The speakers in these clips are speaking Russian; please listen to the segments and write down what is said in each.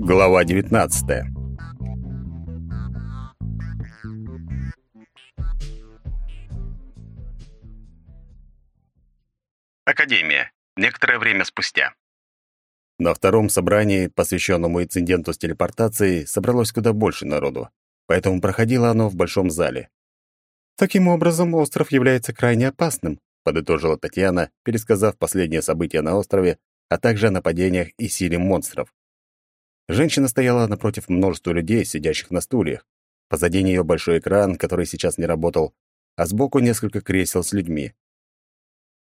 Глава 19. Академия. Некоторое время спустя. На втором собрании, посвященному инциденту с телепортацией, собралось куда больше народу, поэтому проходило оно в большом зале. Таким образом, остров является крайне опасным, подытожила Татьяна, пересказав последние события на острове, а также о нападениях и силе монстров. Женщина стояла напротив множества людей, сидящих на стульях. Позади нее большой экран, который сейчас не работал, а сбоку несколько кресел с людьми.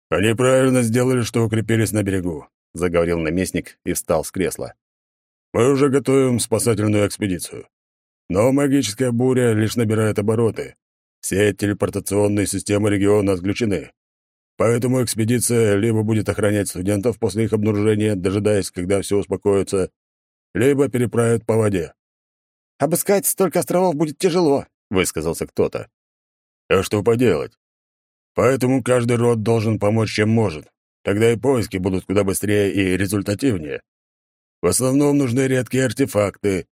«Они правильно сделали, что укрепились на берегу», — заговорил наместник и встал с кресла. «Мы уже готовим спасательную экспедицию. Но магическая буря лишь набирает обороты. Все телепортационные системы региона отключены. Поэтому экспедиция либо будет охранять студентов после их обнаружения, дожидаясь, когда все успокоится, либо переправят по воде. «Обыскать столько островов будет тяжело», — высказался кто-то. «А что поделать? Поэтому каждый род должен помочь, чем может. Тогда и поиски будут куда быстрее и результативнее. В основном нужны редкие артефакты».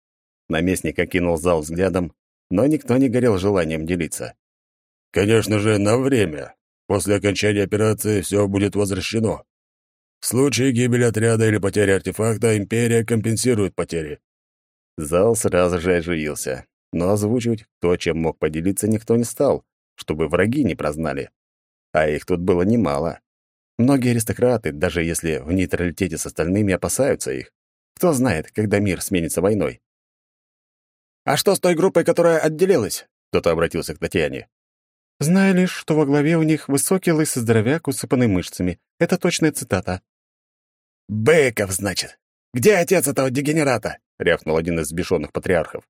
Наместник окинул зал взглядом, но никто не горел желанием делиться. «Конечно же, на время. После окончания операции все будет возвращено. В случае гибели отряда или потери артефакта Империя компенсирует потери. Зал сразу же оживился, но озвучивать то, чем мог поделиться, никто не стал, чтобы враги не прознали. А их тут было немало. Многие аристократы, даже если в нейтралитете с остальными, опасаются их. Кто знает, когда мир сменится войной. «А что с той группой, которая отделилась?» Кто-то обратился к Татьяне. «Знаю лишь, что во главе у них высокий лысый здоровяк, усыпанный мышцами. Это точная цитата. «Быков, значит. Где отец этого дегенерата?» — рявкнул один из сбешенных патриархов.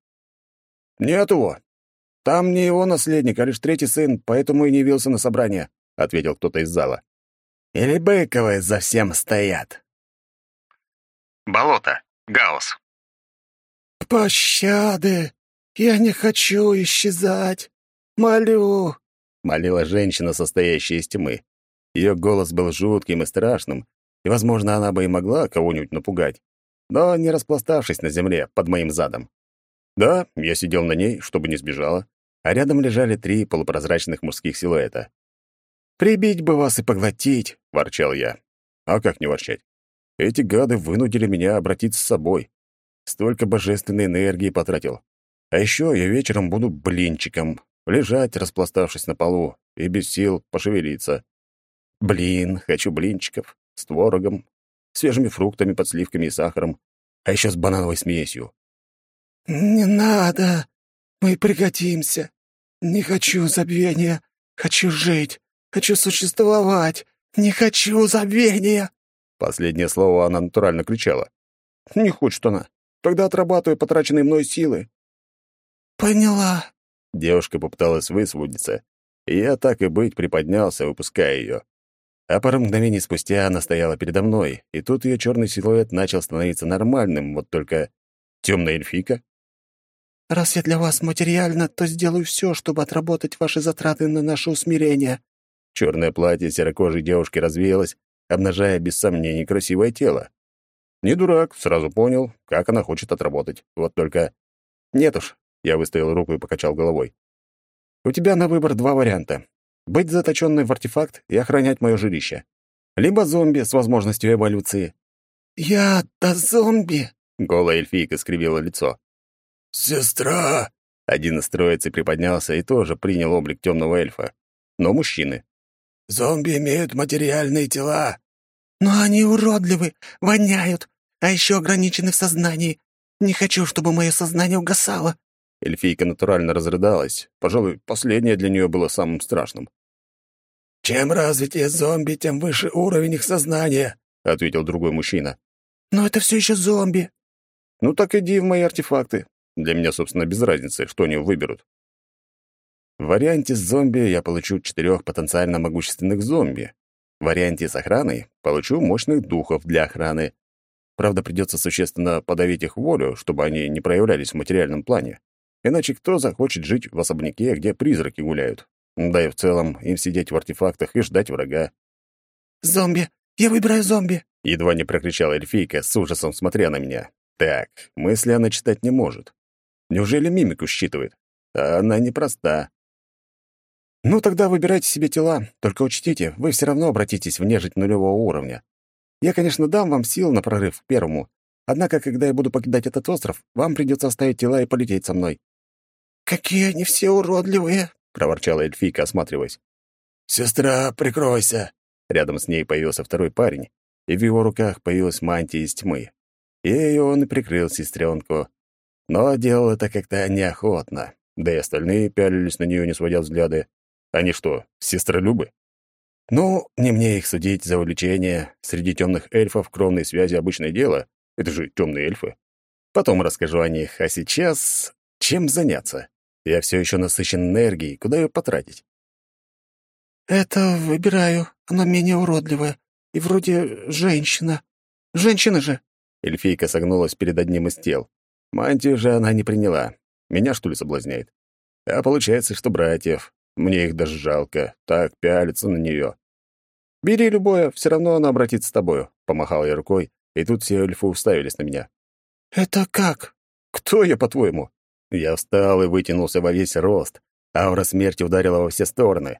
«Нет его. Там не его наследник, а лишь третий сын, поэтому и не явился на собрание», — ответил кто-то из зала. «Или Быковы за всем стоят?» Болото. Гаус. «Пощады! Я не хочу исчезать! Молю!» — молила женщина, состоящая из тьмы. Ее голос был жутким и страшным, и, возможно, она бы и могла кого-нибудь напугать, но не распластавшись на земле под моим задом. Да, я сидел на ней, чтобы не сбежала, а рядом лежали три полупрозрачных мужских силуэта. «Прибить бы вас и поглотить!» — ворчал я. А как не ворчать? Эти гады вынудили меня обратиться с собой. Столько божественной энергии потратил. А еще я вечером буду блинчиком, лежать, распластавшись на полу, и без сил пошевелиться. Блин, хочу блинчиков с творогом, свежими фруктами, подсливками и сахаром, а еще с банановой смесью. «Не надо! Мы пригодимся! Не хочу забвения! Хочу жить! Хочу существовать! Не хочу забвения!» Последнее слово она натурально кричала. «Не хочет она. Тогда отрабатывай потраченные мной силы». «Поняла». Девушка попыталась высвободиться, и я так и быть приподнялся, выпуская ее. А пару мгновений спустя она стояла передо мной, и тут ее черный силуэт начал становиться нормальным, вот только темная эльфика. «Раз я для вас материально, то сделаю все, чтобы отработать ваши затраты на наше усмирение». Черное платье серокожей девушки развеялось, обнажая без сомнений красивое тело. Не дурак, сразу понял, как она хочет отработать. Вот только... Нет уж, я выставил руку и покачал головой. У тебя на выбор два варианта быть заточенной в артефакт и охранять мое жилище. Либо зомби с возможностью эволюции. «Я-то зомби!» — голая эльфийка скривила лицо. «Сестра!» Один из троицы приподнялся и тоже принял облик темного эльфа. Но мужчины. «Зомби имеют материальные тела». «Но они уродливы, воняют, а еще ограничены в сознании. Не хочу, чтобы мое сознание угасало». Эльфийка натурально разрыдалась. Пожалуй, последнее для нее было самым страшным. «Чем развитие зомби, тем выше уровень их сознания», — ответил другой мужчина. «Но это все еще зомби». «Ну так иди в мои артефакты. Для меня, собственно, без разницы, что они выберут». В варианте с зомби я получу четырех потенциально могущественных зомби. В варианте с охраной получу мощных духов для охраны. Правда, придется существенно подавить их волю, чтобы они не проявлялись в материальном плане. Иначе кто захочет жить в особняке, где призраки гуляют? Да и в целом им сидеть в артефактах и ждать врага. «Зомби! Я выбираю зомби!» Едва не прокричала эльфийка, с ужасом смотря на меня. Так, мысли она читать не может. Неужели мимику считывает? А она непроста. Ну, тогда выбирайте себе тела. Только учтите, вы все равно обратитесь в нежить нулевого уровня. Я, конечно, дам вам сил на прорыв к первому. Однако, когда я буду покидать этот остров, вам придется оставить тела и полететь со мной. «Какие они все уродливые!» — проворчала эльфийка, осматриваясь. «Сестра, прикройся!» Рядом с ней появился второй парень, и в его руках появилась мантия из тьмы. Ею он и прикрыл сестренку. Но делал это как-то неохотно, да и остальные пялились на нее, не сводя взгляды. Они что, сестролюбы? Ну, не мне их судить за увлечение. Среди темных эльфов кровные связи — обычное дело. Это же темные эльфы. Потом расскажу о них, а сейчас чем заняться? Я все еще насыщен энергией, куда ее потратить? «Это выбираю. Она менее уродливая. И вроде женщина. Женщина же!» Эльфийка согнулась перед одним из тел. Мантию же она не приняла. Меня, что ли, соблазняет? А получается, что братьев. Мне их даже жалко. Так пялится на нее. «Бери любое, все равно она обратится с тобою», — помахал я рукой, и тут все эльфы уставились на меня. «Это как?» «Кто я, по-твоему?» Я встал и вытянулся во весь рост. Аура смерти ударила во все стороны.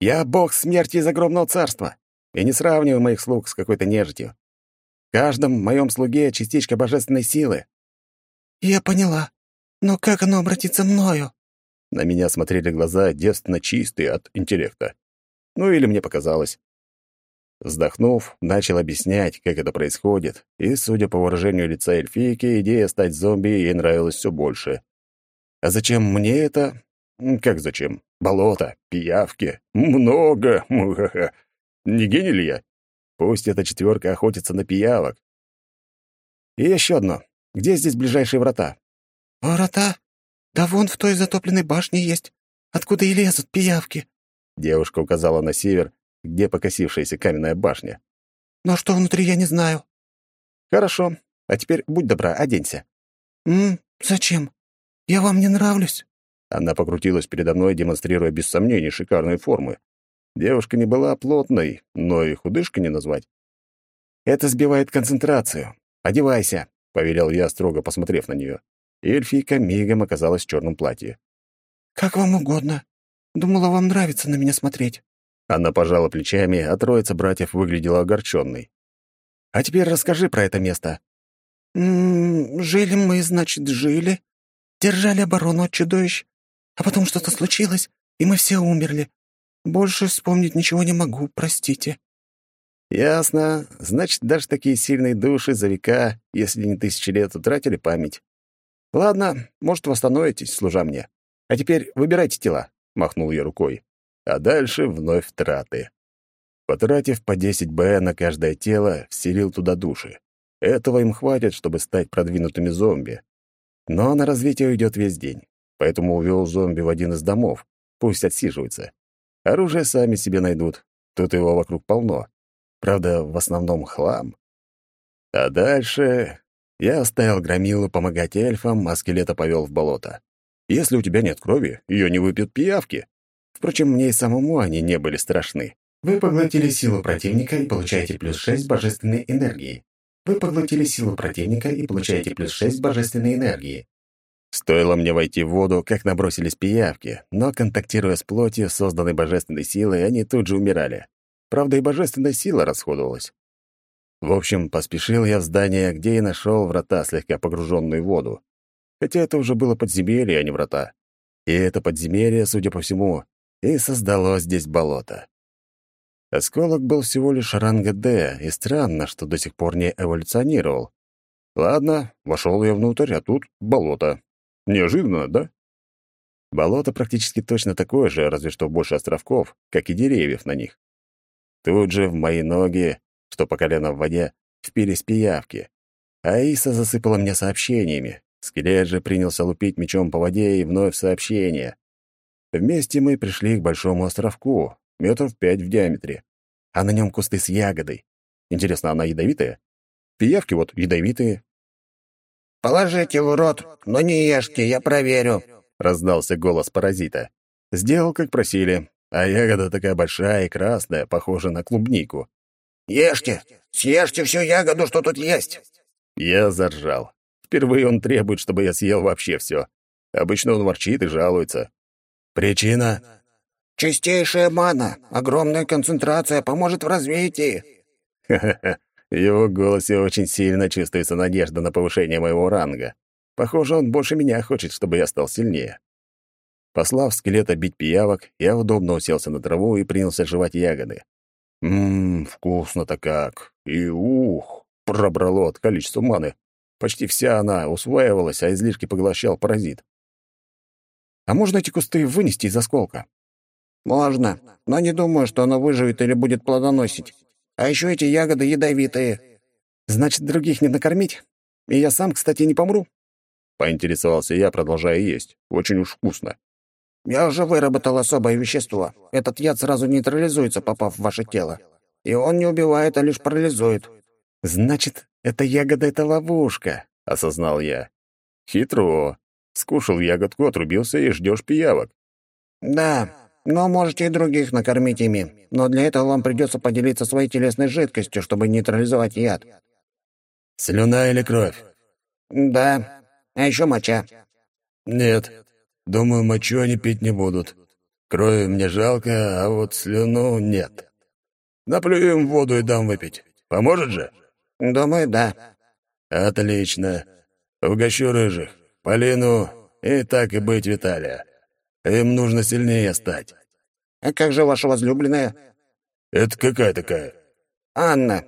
Я бог смерти из огромного царства, и не сравниваю моих слуг с какой-то нежитью. В каждом моем слуге частичка божественной силы. Я поняла. Но как оно обратится мною? На меня смотрели глаза девственно чистые от интеллекта. Ну или мне показалось. Вздохнув, начал объяснять, как это происходит, и, судя по выражению лица эльфийки, идея стать зомби ей нравилась все больше. А зачем мне это? Как зачем? Болото, пиявки. Много. Не гений ли я? Пусть эта четверка охотится на пиявок. И еще одно. Где здесь ближайшие врата? Врата? Да вон в той затопленной башне есть. Откуда и лезут пиявки. Девушка указала на север, где покосившаяся каменная башня. Но что внутри, я не знаю. Хорошо. А теперь будь добра, оденься. М, зачем? Я вам не нравлюсь. Она покрутилась передо мной, демонстрируя без сомнений шикарные формы. Девушка не была плотной, но и худышкой не назвать. «Это сбивает концентрацию. Одевайся», — повелел я, строго посмотрев на нее. Эльфийка мигом оказалась в черном платье. «Как вам угодно. Думала, вам нравится на меня смотреть». Она пожала плечами, а троица братьев выглядела огорченной. «А теперь расскажи про это место». «М -м, «Жили мы, значит, жили. Держали оборону от чудовищ. А потом что-то случилось, и мы все умерли. Больше вспомнить ничего не могу, простите». «Ясно. Значит, даже такие сильные души за века, если не тысячи лет, утратили память. Ладно, может, восстановитесь, служа мне. А теперь выбирайте тела», — махнул я рукой. А дальше вновь траты. Потратив по 10 Б на каждое тело, вселил туда души. Этого им хватит, чтобы стать продвинутыми зомби. Но на развитие уйдет весь день поэтому увел зомби в один из домов. Пусть отсиживается. Оружие сами себе найдут. Тут его вокруг полно. Правда, в основном хлам. А дальше я оставил Громилу помогать эльфам, а скелета повел в болото. Если у тебя нет крови, ее не выпьют пиявки. Впрочем, мне и самому они не были страшны. Вы поглотили силу противника и получаете плюс 6 божественной энергии. Вы поглотили силу противника и получаете плюс 6 божественной энергии. Стоило мне войти в воду, как набросились пиявки, но, контактируя с плотью, созданной божественной силой, они тут же умирали. Правда, и божественная сила расходовалась. В общем, поспешил я в здание, где и нашел врата, слегка погруженные в воду. Хотя это уже было подземелье, а не врата. И это подземелье, судя по всему, и создало здесь болото. Осколок был всего лишь ранга «Д», и странно, что до сих пор не эволюционировал. Ладно, вошел я внутрь, а тут болото. Неожиданно, да? Болото практически точно такое же, разве что больше островков, как и деревьев на них. Тут же в мои ноги, что по колено в воде, впились пиявки. Аиса засыпала меня сообщениями. Скелет же принялся лупить мечом по воде и вновь сообщения. Вместе мы пришли к большому островку, метров пять в диаметре, а на нем кусты с ягодой. Интересно, она ядовитая? Пиявки вот ядовитые, «Положите в рот, но не ешьте, я проверю», — раздался голос паразита. Сделал, как просили, а ягода такая большая и красная, похожа на клубнику. «Ешьте! Съешьте всю ягоду, что тут есть!» Я заржал. Впервые он требует, чтобы я съел вообще все. Обычно он ворчит и жалуется. Причина? Чистейшая мана, огромная концентрация поможет в развитии. В его голосе очень сильно чувствуется надежда на повышение моего ранга. Похоже, он больше меня хочет, чтобы я стал сильнее. Послав скелета бить пиявок, я удобно уселся на траву и принялся жевать ягоды. Ммм, вкусно-то как. И ух, пробрало от количества маны. Почти вся она усваивалась, а излишки поглощал паразит. А можно эти кусты вынести из осколка? Можно, но не думаю, что оно выживет или будет плодоносить. А еще эти ягоды ядовитые. Значит, других не накормить? И я сам, кстати, не помру? Поинтересовался я, продолжая есть. Очень уж вкусно. Я уже выработал особое вещество. Этот яд сразу нейтрализуется, попав в ваше тело. И он не убивает, а лишь парализует. Значит, эта ягода — это ловушка, — осознал я. Хитро. Скушал ягодку, отрубился и ждешь пиявок. Да, но можете и других накормить ими. Но для этого вам придется поделиться своей телесной жидкостью, чтобы нейтрализовать яд. Слюна или кровь? Да. А еще моча. Нет. Думаю, мочу они пить не будут. Крови мне жалко, а вот слюну нет. Наплюю им воду и дам выпить. Поможет же? Думаю, да. Отлично. Угощу рыжих. Полину и так и быть Виталия. Им нужно сильнее стать. А как же ваша возлюбленная? Это какая такая? Анна.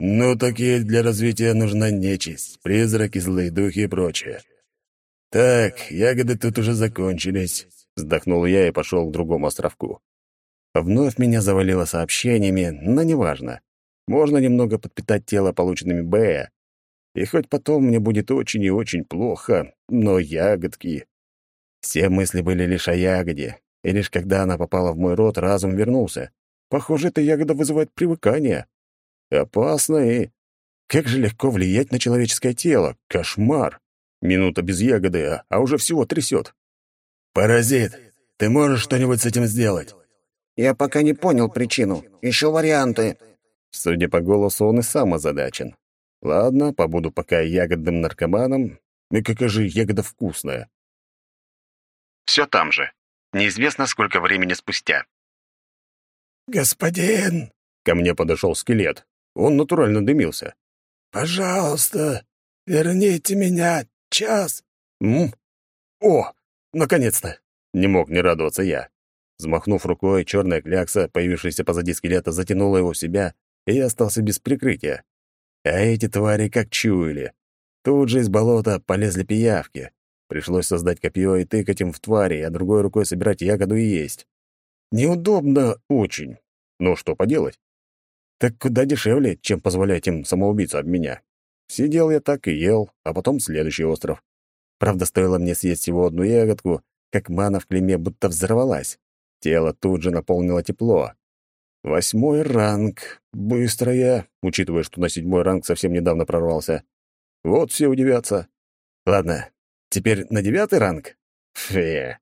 Ну, такие для развития нужна нечисть, призраки, злые духи и прочее. Так, ягоды тут уже закончились. Вздохнул я и пошел к другому островку. Вновь меня завалило сообщениями, но неважно. Можно немного подпитать тело полученными Б. И хоть потом мне будет очень и очень плохо, но ягодки... Все мысли были лишь о ягоде, и лишь когда она попала в мой рот, разум вернулся. Похоже, эта ягода вызывает привыкание. Опасно и... Как же легко влиять на человеческое тело. Кошмар. Минута без ягоды, а, а уже всего трясет. «Паразит, ты можешь что-нибудь с этим сделать?» Я пока не понял причину. Еще варианты. Судя по голосу, он и сам озадачен. Ладно, побуду пока ягодным наркоманом. И какая же ягода вкусная. Все там же. Неизвестно, сколько времени спустя. «Господин!» — ко мне подошел скелет. Он натурально дымился. «Пожалуйста, верните меня час». «М? О, наконец-то!» — не мог не радоваться я. Взмахнув рукой, черная клякса, появившаяся позади скелета, затянула его в себя, и я остался без прикрытия. А эти твари как чуяли. Тут же из болота полезли пиявки. Пришлось создать копье и тыкать им в твари, а другой рукой собирать ягоду и есть. Неудобно очень. Но что поделать? Так куда дешевле, чем позволять им самоубийцу об меня. Сидел я так и ел, а потом следующий остров. Правда, стоило мне съесть всего одну ягодку, как мана в клейме будто взорвалась. Тело тут же наполнило тепло. Восьмой ранг. Быстро я, учитывая, что на седьмой ранг совсем недавно прорвался. Вот все удивятся. Ладно, теперь на девятый ранг? Фе.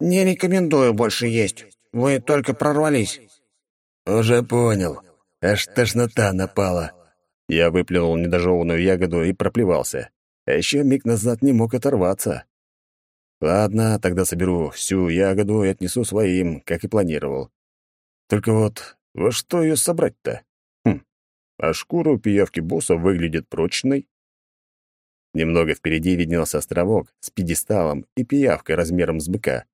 Не рекомендую больше есть. Вы только прорвались. Уже понял. Аж тошнота напала. Я выплюнул недожеванную ягоду и проплевался. А еще миг назад не мог оторваться. Ладно, тогда соберу всю ягоду и отнесу своим, как и планировал. Только вот во что ее собрать-то? Хм, а шкура у пиявки босса выглядит прочной. Немного впереди виднелся островок с пьедесталом и пиявкой размером с быка.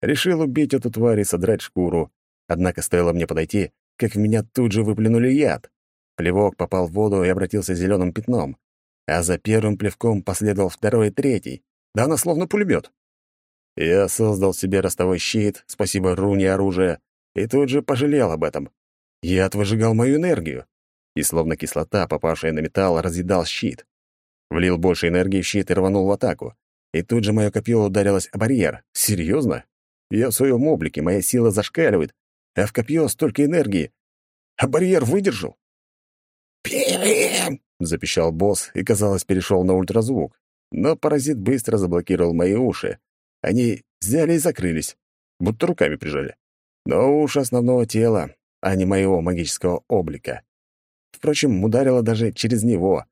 Решил убить эту тварь и содрать шкуру. Однако стоило мне подойти, как в меня тут же выплюнули яд. Плевок попал в воду и обратился зеленым пятном. А за первым плевком последовал второй и третий. Да она словно пулемет. Я создал себе ростовой щит, спасибо руне оружия, и тут же пожалел об этом. Яд выжигал мою энергию, и словно кислота, попавшая на металл, разъедал щит. Влил больше энергии в щит и рванул в атаку. И тут же мое копье ударилось о барьер. Серьезно? Я в своем облике, моя сила зашкаливает, а в копье столько энергии. А барьер выдержал. «Пим!» — запищал босс и, казалось, перешел на ультразвук. Но паразит быстро заблокировал мои уши. Они взяли и закрылись, будто руками прижали. Но уши основного тела, а не моего магического облика. Впрочем, ударило даже через него.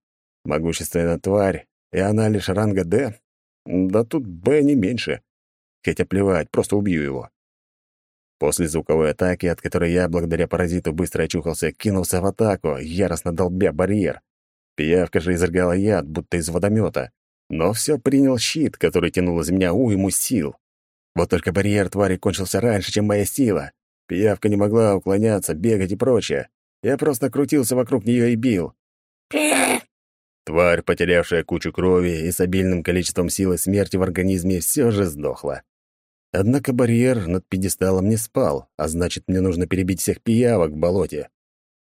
Могущественная тварь и она лишь ранга «Д», да тут «Б» не меньше. Хотя плевать, просто убью его. После звуковой атаки, от которой я, благодаря паразиту, быстро очухался, кинулся в атаку, яростно долбя барьер. Пиявка же изрыгала яд, будто из водомета. Но все принял щит, который тянул из меня уйму сил. Вот только барьер твари кончился раньше, чем моя сила. Пиявка не могла уклоняться, бегать и прочее. Я просто крутился вокруг нее и бил. Тварь, потерявшая кучу крови и с обильным количеством силы смерти в организме, все же сдохла. Однако барьер над пьедесталом не спал, а значит, мне нужно перебить всех пиявок в болоте.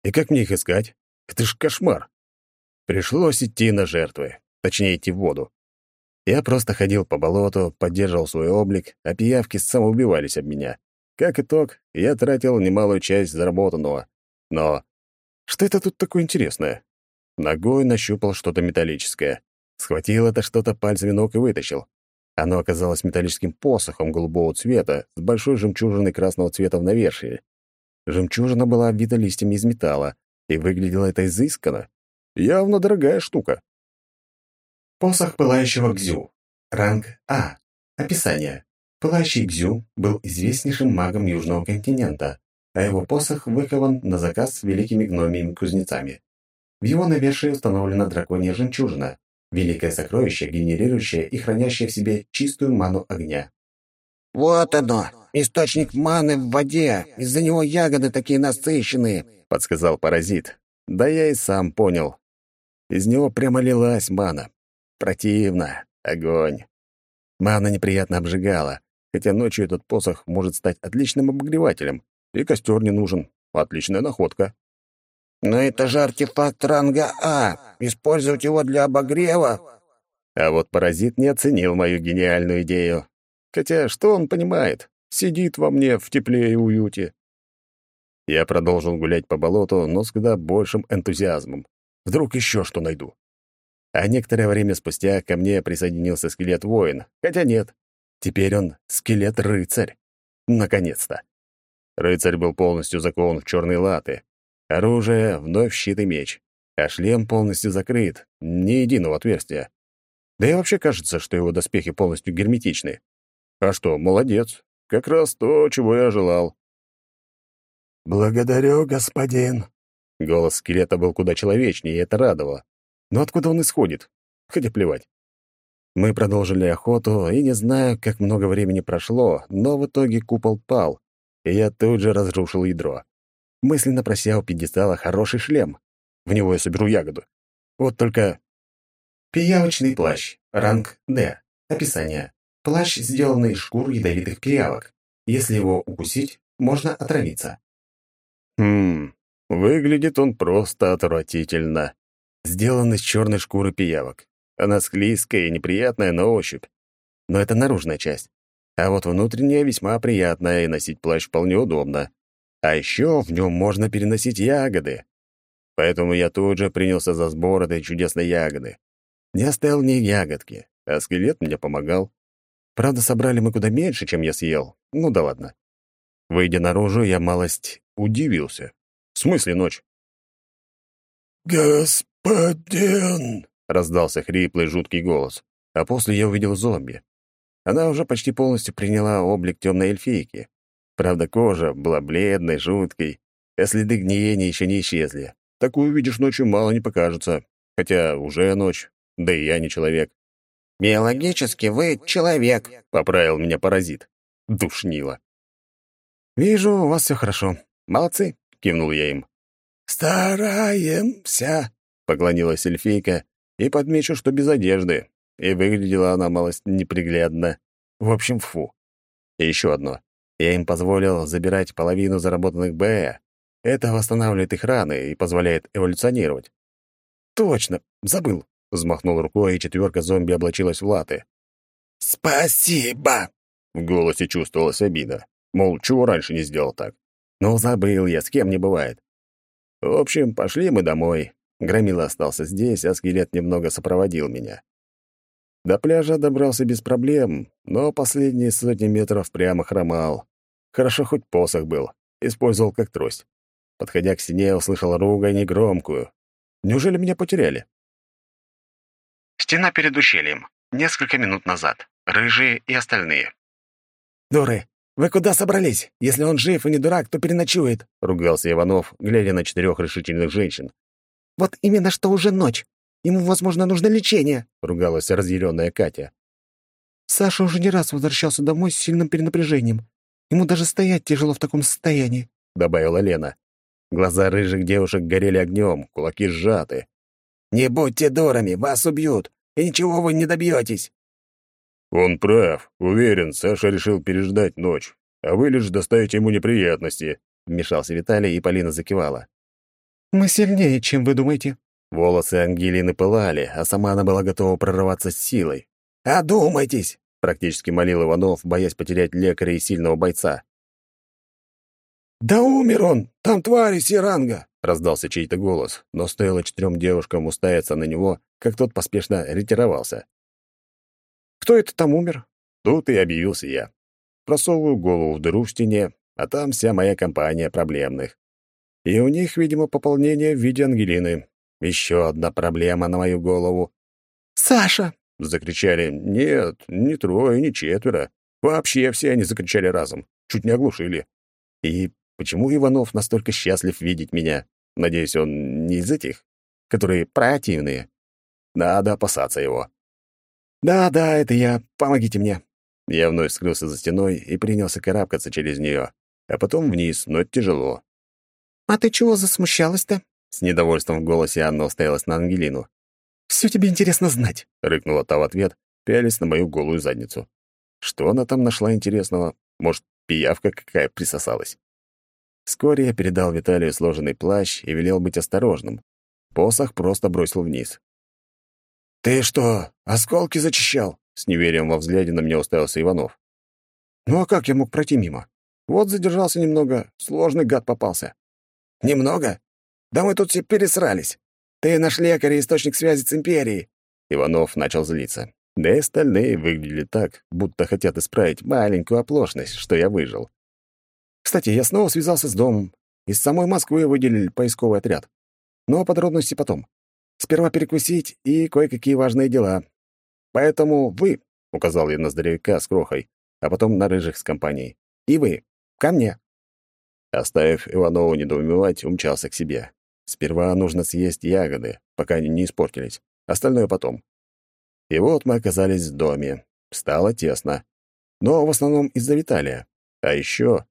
И как мне их искать? Это ж кошмар. Пришлось идти на жертвы, точнее, идти в воду. Я просто ходил по болоту, поддерживал свой облик, а пиявки самоубивались об меня. Как итог, я тратил немалую часть заработанного. Но что это тут такое интересное? Ногой нащупал что-то металлическое. Схватил это что-то пальцами ног и вытащил. Оно оказалось металлическим посохом голубого цвета с большой жемчужиной красного цвета в навершии. Жемчужина была обвита листьями из металла, и выглядело это изысканно. Явно дорогая штука. Посох пылающего Гзю. Ранг А. Описание. Пылающий Гзю был известнейшим магом Южного континента, а его посох выкован на заказ великими гномиями-кузнецами. В его навершии установлена драконья жемчужина, Великое сокровище, генерирующее и хранящее в себе чистую ману огня. «Вот оно! Источник маны в воде! Из-за него ягоды такие насыщенные!» — подсказал паразит. Да я и сам понял. Из него прямо лилась мана. Противно. Огонь. Мана неприятно обжигала, хотя ночью этот посох может стать отличным обогревателем. И костер не нужен. Отличная находка. Но это же артефакт ранга А. Использовать его для обогрева. А вот паразит не оценил мою гениальную идею. Хотя что он понимает? Сидит во мне в тепле и уюте. Я продолжил гулять по болоту, но с куда большим энтузиазмом. Вдруг еще что найду. А некоторое время спустя ко мне присоединился скелет-воин. Хотя нет, теперь он скелет-рыцарь. Наконец-то. Рыцарь был полностью закован в черные латы, Оружие — вновь щит и меч, а шлем полностью закрыт, ни единого отверстия. Да и вообще кажется, что его доспехи полностью герметичны. А что, молодец. Как раз то, чего я желал. «Благодарю, господин». Голос скелета был куда человечнее, и это радовало. Но откуда он исходит? Хотя плевать. Мы продолжили охоту, и не знаю, как много времени прошло, но в итоге купол пал, и я тут же разрушил ядро мысленно прося у пьедестала хороший шлем. В него я соберу ягоду. Вот только... Пиявочный плащ. Ранг D. Описание. Плащ, сделанный из шкур ядовитых пиявок. Если его укусить, можно отравиться. Хм, выглядит он просто отвратительно. Сделан из черной шкуры пиявок. Она склизкая и неприятная на ощупь. Но это наружная часть. А вот внутренняя весьма приятная, и носить плащ вполне удобно. А еще в нем можно переносить ягоды. Поэтому я тут же принялся за сбор этой чудесной ягоды. Не оставил ни ягодки, а скелет мне помогал. Правда, собрали мы куда меньше, чем я съел. Ну да ладно. Выйдя наружу, я малость удивился. В смысле ночь? «Господин!» — раздался хриплый жуткий голос. А после я увидел зомби. Она уже почти полностью приняла облик темной эльфийки. Правда, кожа была бледной, жуткой, а следы гниения еще не исчезли. Такую видишь ночью мало не покажется. Хотя уже ночь, да и я не человек. «Биологически вы человек», — поправил меня паразит. Душнило. «Вижу, у вас все хорошо. Молодцы», — кивнул я им. «Стараемся», — поклонилась эльфийка, и подмечу, что без одежды. И выглядела она малость неприглядно. В общем, фу. И еще одно. Я им позволил забирать половину заработанных БЭ. Это восстанавливает их раны и позволяет эволюционировать. «Точно! Забыл!» — взмахнул рукой, и четверка зомби облачилась в латы. «Спасибо!» — в голосе чувствовалась обида. Мол, чего раньше не сделал так? Ну, забыл я, с кем не бывает. В общем, пошли мы домой. Громила остался здесь, а скелет немного сопроводил меня. До пляжа добрался без проблем, но последние сотни метров прямо хромал. Хорошо хоть посох был, использовал как трость. Подходя к стене, услышал ругань негромкую. Неужели меня потеряли? Стена перед ущельем. Несколько минут назад. Рыжие и остальные. «Дуры, вы куда собрались? Если он жив и не дурак, то переночует», — ругался Иванов, глядя на четырех решительных женщин. «Вот именно что уже ночь. Ему, возможно, нужно лечение», — ругалась разъяренная Катя. «Саша уже не раз возвращался домой с сильным перенапряжением. Ему даже стоять тяжело в таком состоянии», — добавила Лена. Глаза рыжих девушек горели огнем, кулаки сжаты. «Не будьте дурами, вас убьют, и ничего вы не добьетесь!» «Он прав. Уверен, Саша решил переждать ночь, а вы лишь доставите ему неприятности», — вмешался Виталий, и Полина закивала. «Мы сильнее, чем вы думаете». Волосы Ангелины пылали, а сама она была готова прорваться с силой. «Одумайтесь!» — практически молил Иванов, боясь потерять лекаря и сильного бойца. «Да умер он! Там твари Сиранга!» — раздался чей-то голос, но стоило четырем девушкам уставиться на него, как тот поспешно ретировался. «Кто это там умер?» Тут и объявился я. Просовываю голову в дыру в стене, а там вся моя компания проблемных. И у них, видимо, пополнение в виде Ангелины. Еще одна проблема на мою голову. «Саша!» — закричали. «Нет, не трое, не четверо. Вообще все они закричали разом. Чуть не оглушили. И Почему Иванов настолько счастлив видеть меня? Надеюсь, он не из этих, которые противные. Надо опасаться его. «Да-да, это я. Помогите мне». Я вновь скрылся за стеной и принялся карабкаться через нее, а потом вниз, но тяжело. «А ты чего засмущалась-то?» С недовольством в голосе Анна уставилась на Ангелину. «Все тебе интересно знать», — рыкнула та в ответ, пялись на мою голую задницу. Что она там нашла интересного? Может, пиявка какая присосалась? Вскоре я передал Виталию сложенный плащ и велел быть осторожным. Посох просто бросил вниз. «Ты что, осколки зачищал?» С неверием во взгляде на меня уставился Иванов. «Ну а как я мог пройти мимо? Вот задержался немного, сложный гад попался». «Немного? Да мы тут все пересрались. Ты наш лекарь и источник связи с Империей». Иванов начал злиться. Да и остальные выглядели так, будто хотят исправить маленькую оплошность, что я выжил. Кстати, я снова связался с домом. Из самой Москвы выделили поисковый отряд. Но подробности потом. Сперва перекусить и кое-какие важные дела. Поэтому вы, — указал я на здоровяка с крохой, а потом на рыжих с компанией, — и вы, ко мне. Оставив Иванову недоумевать, умчался к себе. Сперва нужно съесть ягоды, пока они не испортились. Остальное потом. И вот мы оказались в доме. Стало тесно. Но в основном из-за Виталия. А еще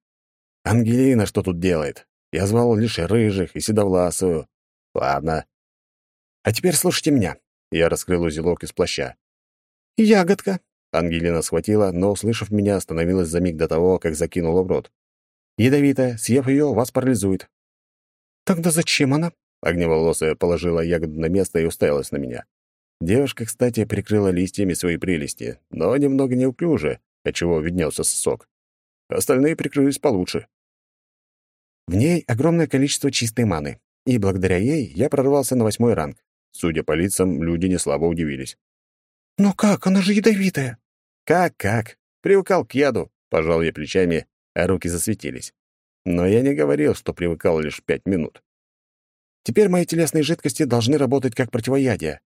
Ангелина что тут делает? Я звал лишь рыжих и седовласую. Ладно. А теперь слушайте меня. Я раскрыл узелок из плаща. «Ягодка!» Ангелина схватила, но, услышав меня, остановилась за миг до того, как закинула в рот. «Ядовитая. Съев ее, вас парализует». «Тогда зачем она?» Огневолосая положила ягоду на место и уставилась на меня. Девушка, кстати, прикрыла листьями свои прелести, но немного неуклюже, отчего виднелся сосок. Остальные прикрылись получше. В ней огромное количество чистой маны, и благодаря ей я прорвался на восьмой ранг. Судя по лицам, люди не слабо удивились. «Но как? Она же ядовитая!» «Как-как? Привыкал к яду», — пожал я плечами, а руки засветились. Но я не говорил, что привыкал лишь пять минут. Теперь мои телесные жидкости должны работать как противоядие.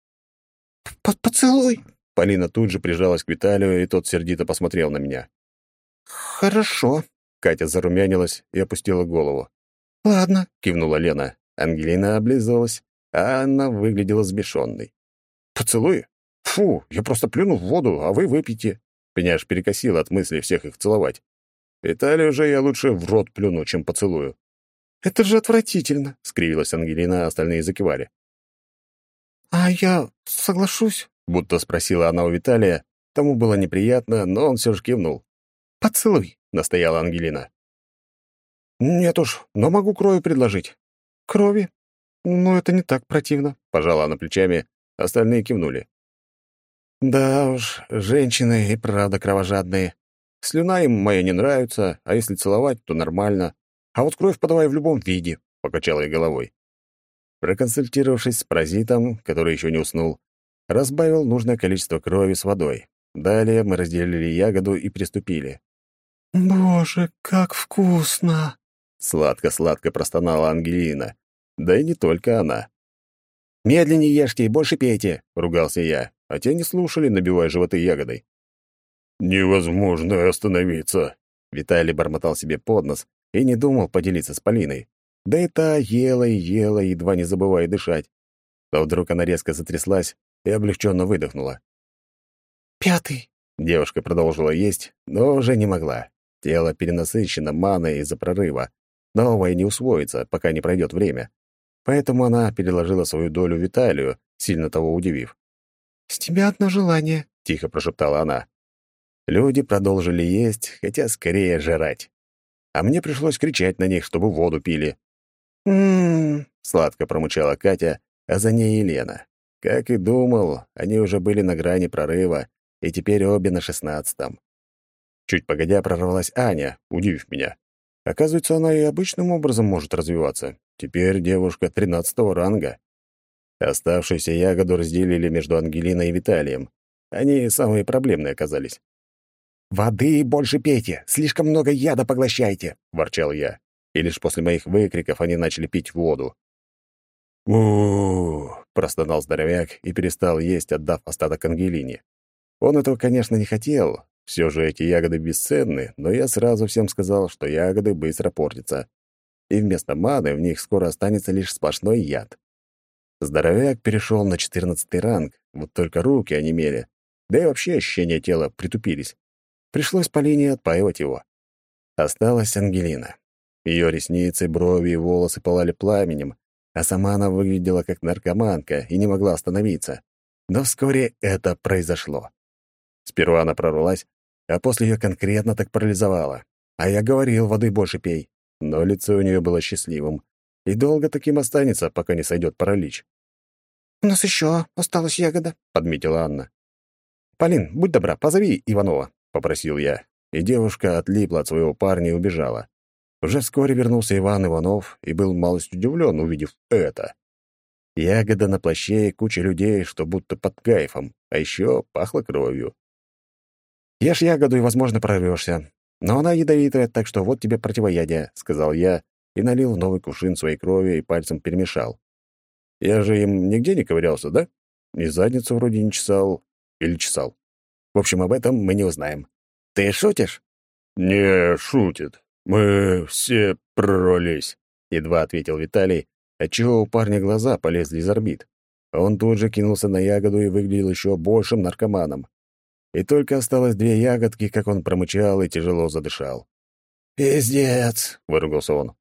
«Поцелуй!» Полина тут же прижалась к Виталию, и тот сердито посмотрел на меня. «Хорошо», Катя зарумянилась и опустила голову. «Ладно», — кивнула Лена. Ангелина облизывалась, а Анна выглядела сбешенной. «Поцелуй? Фу, я просто плюну в воду, а вы выпьете». Меня аж перекосило от мысли всех их целовать. Виталию же я лучше в рот плюну, чем поцелую. «Это же отвратительно», — скривилась Ангелина, а остальные закивали. «А я соглашусь?» — будто спросила она у Виталия. Тому было неприятно, но он все же кивнул. «Поцелуй», — настояла Ангелина. «Нет уж, но могу крови предложить». «Крови? Ну, это не так противно», — пожала она плечами, остальные кивнули. «Да уж, женщины и правда кровожадные. Слюна им моя не нравится, а если целовать, то нормально. А вот кровь подавай в любом виде», — покачала я головой. Проконсультировавшись с паразитом, который еще не уснул, разбавил нужное количество крови с водой. Далее мы разделили ягоду и приступили. «Боже, как вкусно!» Сладко-сладко простонала Ангелина. Да и не только она. «Медленнее ешьте и больше пейте», — ругался я, а те не слушали, набивая животы ягодой. «Невозможно остановиться», — Виталий бормотал себе под нос и не думал поделиться с Полиной. Да и та ела и ела, едва не забывая дышать. Но вдруг она резко затряслась и облегченно выдохнула. «Пятый», — девушка продолжила есть, но уже не могла. Тело перенасыщено маной из-за прорыва. Новое не усвоится, пока не пройдет время. Поэтому она переложила свою долю Виталию, сильно того удивив. «С тебя одно желание», — тихо прошептала она. Люди продолжили есть, хотя скорее жрать. А мне пришлось кричать на них, чтобы воду пили. «М-м-м», сладко промычала Катя, а за ней Елена. Как и думал, они уже были на грани прорыва, и теперь обе на шестнадцатом. Чуть погодя прорвалась Аня, удивив меня. Оказывается, она и обычным образом может развиваться. Теперь девушка тринадцатого ранга. Оставшуюся ягоду разделили между Ангелиной и Виталием. Они самые проблемные оказались. «Воды больше пейте! Слишком много яда поглощайте!» — ворчал я. И лишь после моих выкриков они начали пить воду. у простонал здоровяк и перестал есть, отдав остаток Ангелине. Он этого, конечно, не хотел. Все же эти ягоды бесценны, но я сразу всем сказал, что ягоды быстро портятся. И вместо маны в них скоро останется лишь сплошной яд. Здоровяк перешел на четырнадцатый ранг, вот только руки онемели, да и вообще ощущения тела притупились. Пришлось Полине отпаивать его. Осталась Ангелина. Ее ресницы, брови и волосы пылали пламенем, а сама она выглядела как наркоманка и не могла остановиться. Но вскоре это произошло. Сперва она прорвалась, а после ее конкретно так парализовала. А я говорил, воды больше пей. Но лицо у нее было счастливым. И долго таким останется, пока не сойдет паралич. «У нас еще осталась ягода», — подметила Анна. «Полин, будь добра, позови Иванова», — попросил я, и девушка отлипла от своего парня и убежала. Уже вскоре вернулся Иван Иванов и был малость удивлен, увидев это. Ягода на плаще и куча людей, что будто под кайфом, а еще пахло кровью. «Ешь ягоду и, возможно, прорвешься. Но она ядовитая, так что вот тебе противоядие», — сказал я и налил новый кувшин своей крови и пальцем перемешал. Я же им нигде не ковырялся, да? И задницу вроде не чесал. Или чесал. В общем, об этом мы не узнаем. Ты шутишь? Не шутит. Мы все прорвались, едва ответил Виталий, отчего у парня глаза полезли из орбит. Он тут же кинулся на ягоду и выглядел еще большим наркоманом. И только осталось две ягодки, как он промычал и тяжело задышал. «Пиздец!» — выругался он.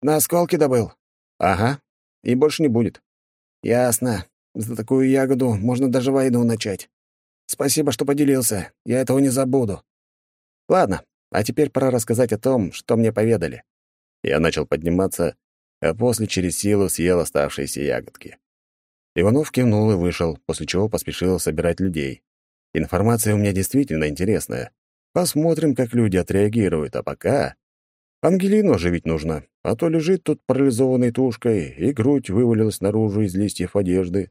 «На осколки добыл?» «Ага. И больше не будет». «Ясно. За такую ягоду можно даже войну начать. Спасибо, что поделился. Я этого не забуду. Ладно, а теперь пора рассказать о том, что мне поведали. Я начал подниматься, а после через силу съел оставшиеся ягодки. Иванов кивнул и вышел, после чего поспешил собирать людей. Информация у меня действительно интересная. Посмотрим, как люди отреагируют, а пока... Ангелину оживить нужно, а то лежит тут парализованной тушкой, и грудь вывалилась наружу из листьев одежды.